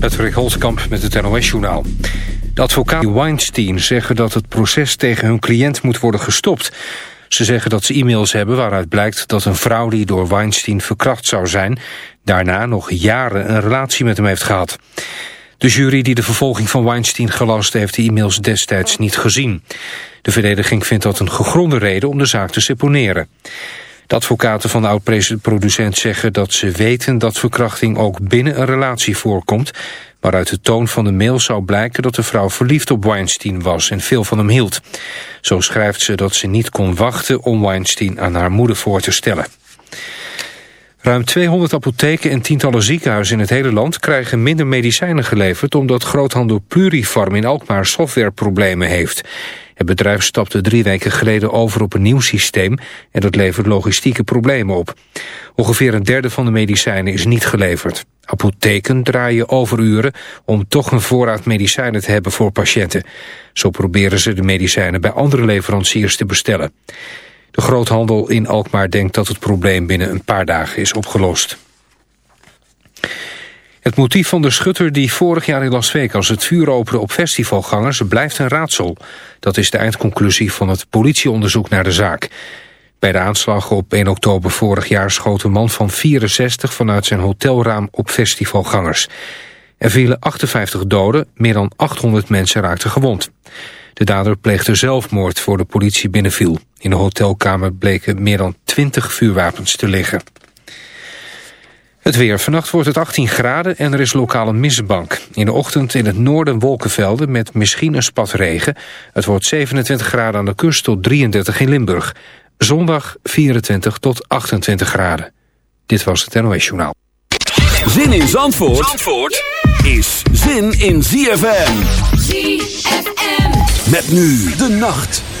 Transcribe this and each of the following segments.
Patrick Holtkamp met het NOS-journaal. De advocaten Weinstein zeggen dat het proces tegen hun cliënt moet worden gestopt. Ze zeggen dat ze e-mails hebben waaruit blijkt dat een vrouw die door Weinstein verkracht zou zijn... daarna nog jaren een relatie met hem heeft gehad. De jury die de vervolging van Weinstein gelast heeft de e-mails destijds niet gezien. De verdediging vindt dat een gegronde reden om de zaak te seponeren. De advocaten van de oud-producent zeggen dat ze weten dat verkrachting ook binnen een relatie voorkomt, maar uit de toon van de mail zou blijken dat de vrouw verliefd op Weinstein was en veel van hem hield. Zo schrijft ze dat ze niet kon wachten om Weinstein aan haar moeder voor te stellen. Ruim 200 apotheken en tientallen ziekenhuizen in het hele land krijgen minder medicijnen geleverd omdat groothandel Plurifarm in Alkmaar softwareproblemen heeft. Het bedrijf stapte drie weken geleden over op een nieuw systeem en dat levert logistieke problemen op. Ongeveer een derde van de medicijnen is niet geleverd. Apotheken draaien overuren om toch een voorraad medicijnen te hebben voor patiënten. Zo proberen ze de medicijnen bij andere leveranciers te bestellen. De groothandel in Alkmaar denkt dat het probleem binnen een paar dagen is opgelost. Het motief van de schutter die vorig jaar in Las Vegas het vuur opende op festivalgangers blijft een raadsel. Dat is de eindconclusie van het politieonderzoek naar de zaak. Bij de aanslag op 1 oktober vorig jaar schoot een man van 64 vanuit zijn hotelraam op festivalgangers. Er vielen 58 doden, meer dan 800 mensen raakten gewond. De dader pleegde zelfmoord voor de politie binnenviel. In de hotelkamer bleken meer dan 20 vuurwapens te liggen. Het weer. Vannacht wordt het 18 graden en er is lokale mistbank. In de ochtend in het noorden wolkenvelden met misschien een spat regen. Het wordt 27 graden aan de kust tot 33 in Limburg. Zondag 24 tot 28 graden. Dit was het NOS Journaal. Zin in Zandvoort, Zandvoort is zin in ZFM. ZFM. Met nu de nacht.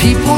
people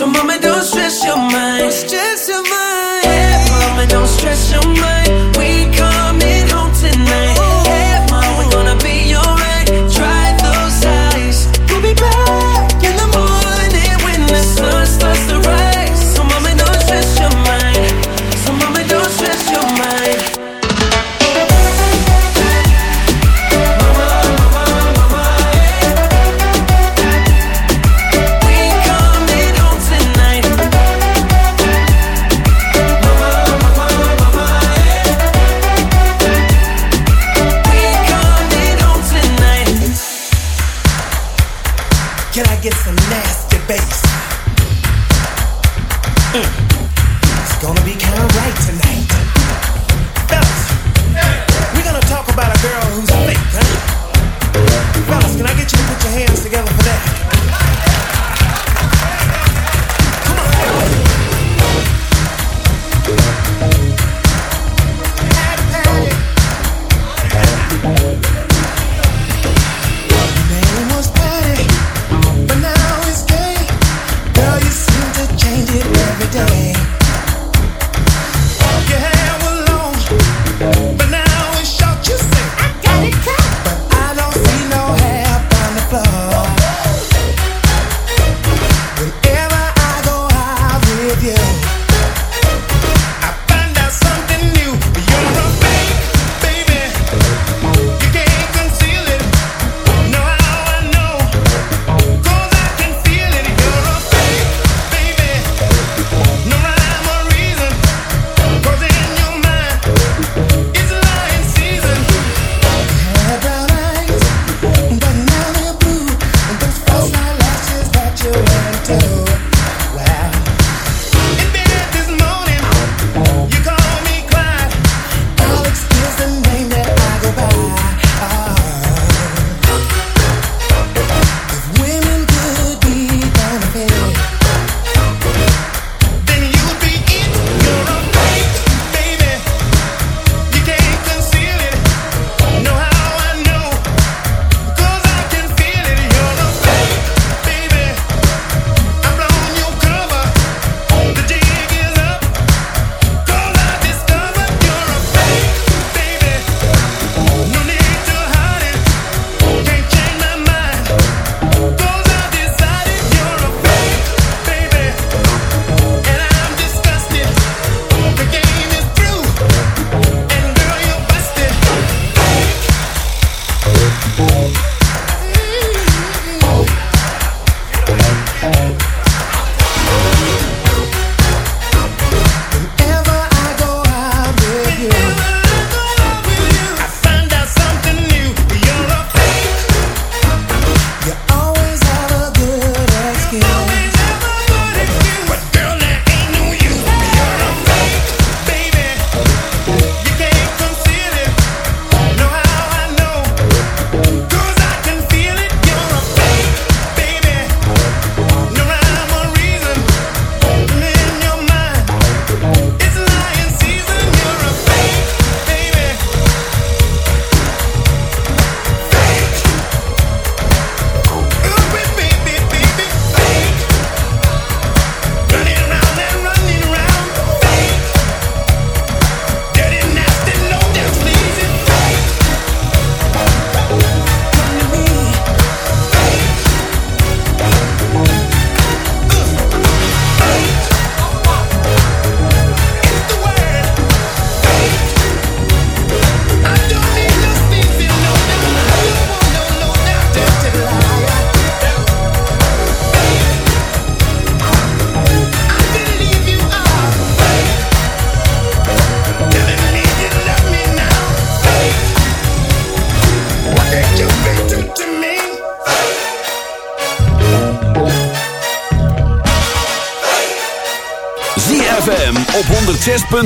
So, mama,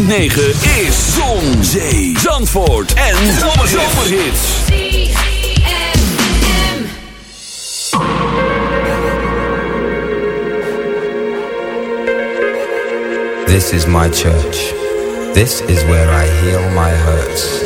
106.9 is Zon, Zee, Zandvoort en Zomerhits. This is my church. This is where I heal my hurts.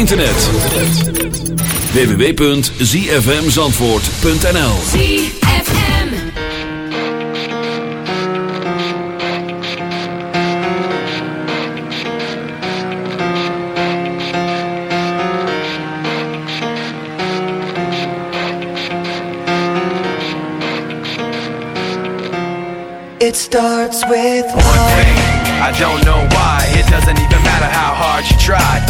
Internet. www.zfmzandvoort.nl ZFM It starts with one thing. I don't know why. It doesn't even matter how hard you try.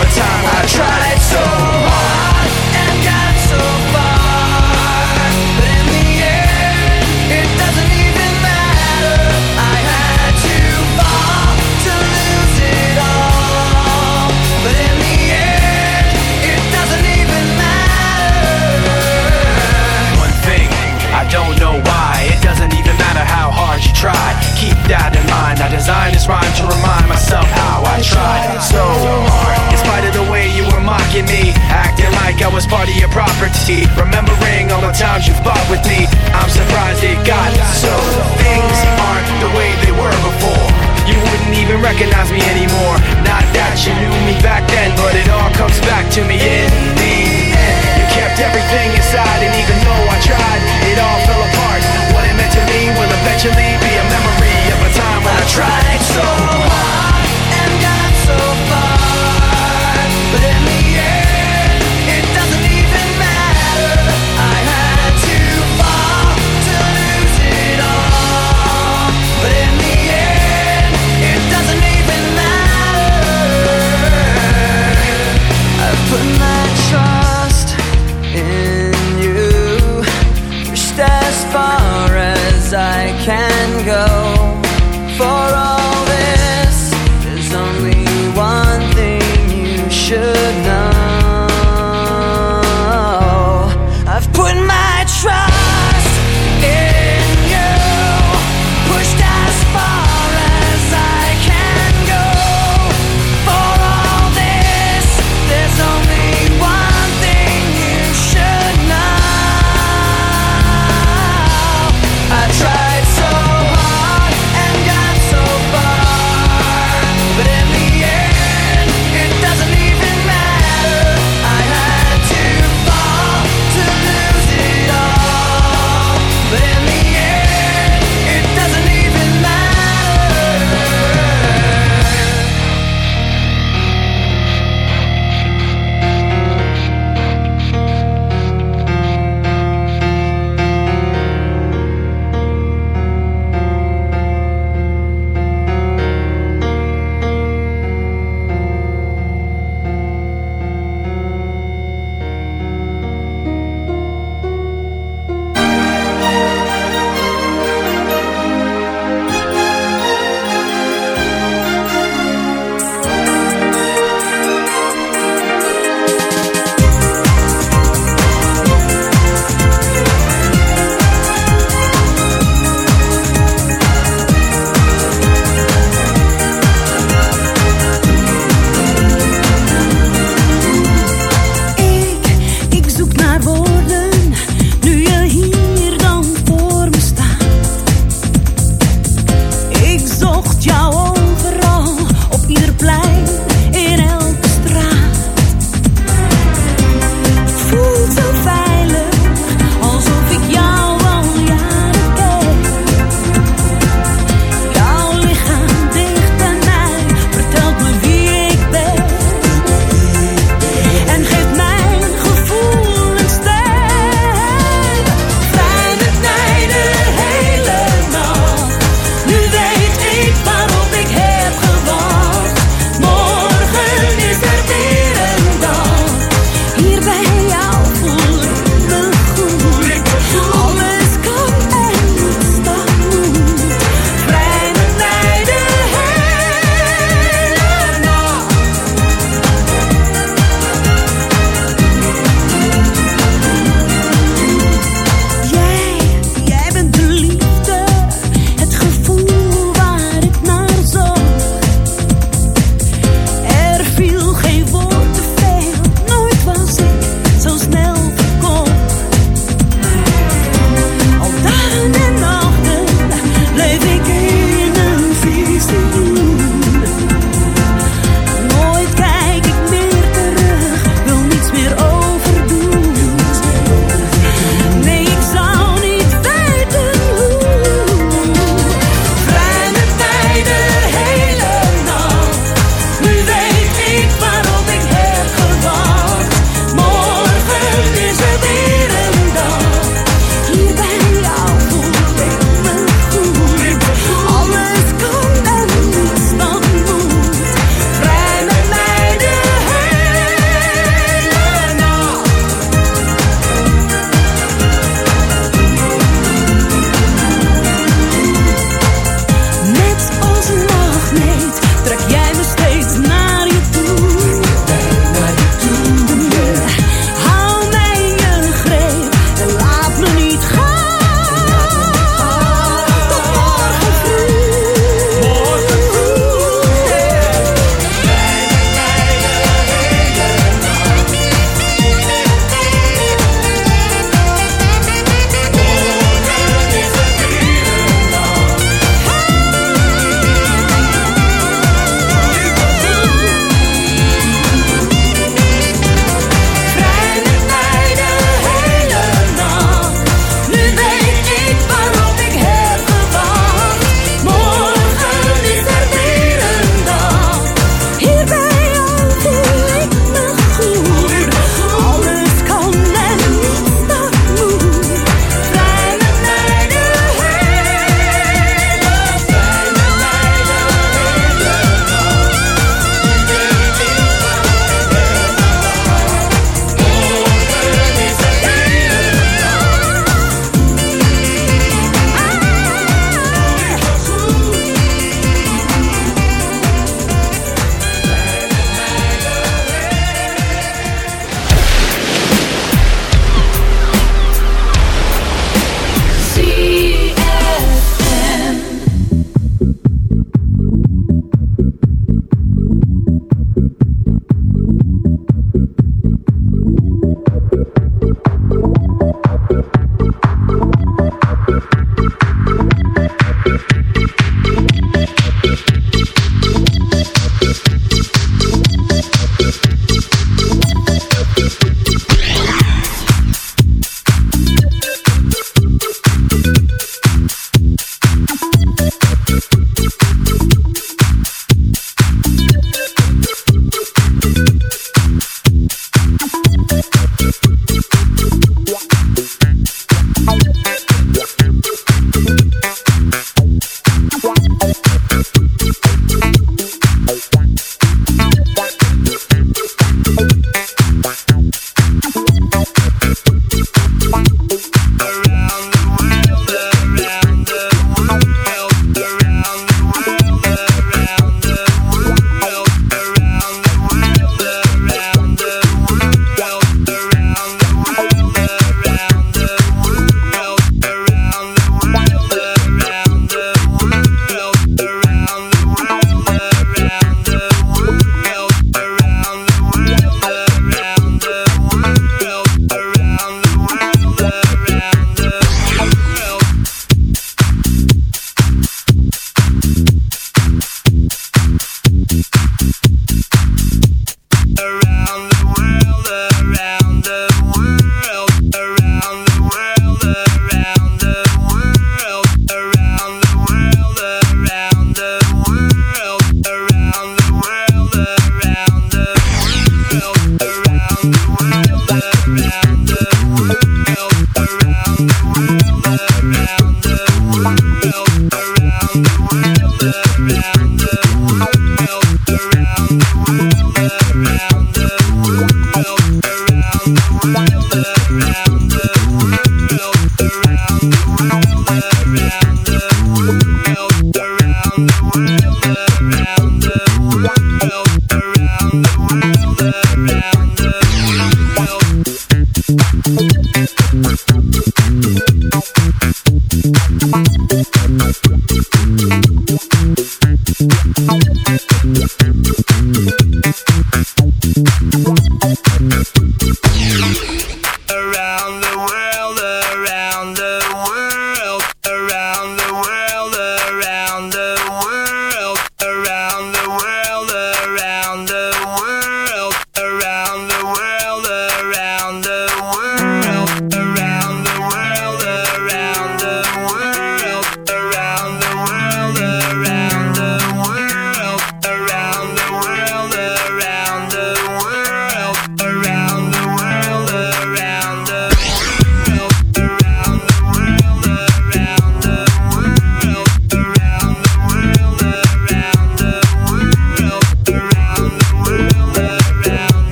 a time I tried so